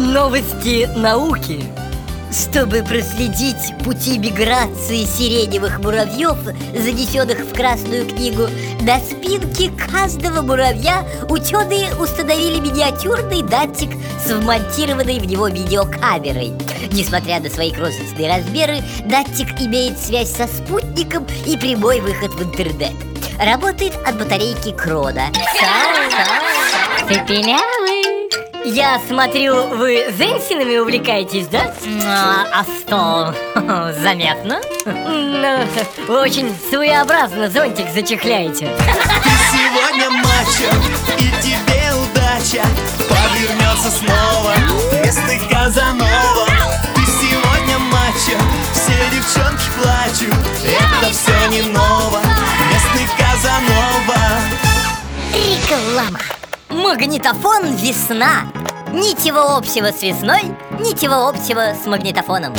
Новости науки. Чтобы проследить пути миграции сиреневых муравьев, занесенных в Красную книгу, на спинке каждого муравья ученые установили миниатюрный датчик с вмонтированной в него видеокамерой. Несмотря на свои крошечные размеры, датчик имеет связь со спутником и прямой выход в интернет. Работает от батарейки Крона. Цепелявый. Я смотрю, вы зенсинами увлекаетесь, да? А, а что, заметно? Ну, вы очень своеобразно зонтик зачехляете. Ты сегодня мачо, и тебе удача. Повернется снова вместо Казанова. Ты сегодня мачо, все девчонки плачут. Это все не ново, местный Казанова. Реклама Магнитофон «Весна» Ничего общего с весной, ничего общего с магнитофоном.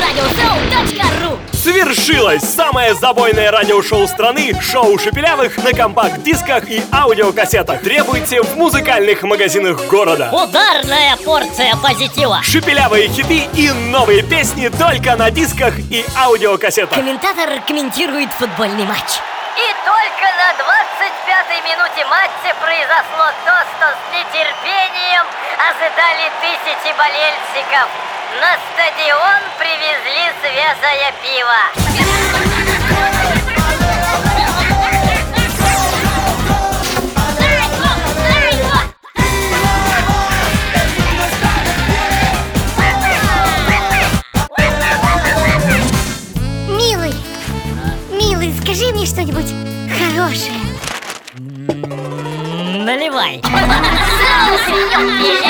Радиошоу.ру Свершилось! Самое забойное радиошоу страны Шоу Шепелявых на компакт-дисках и аудиокассетах. Требуйте в музыкальных магазинах города. Ударная порция позитива. Шепелявые хиты и новые песни только на дисках и аудиокассетах. Комментатор комментирует футбольный матч. И только на 25-й минуте матча произошло то, что с нетерпением ожидали тысячи болельщиков. На стадион привезли свежее пиво. Милый, милый, скажи мне что-нибудь хорошее. ele vai. Não, senhor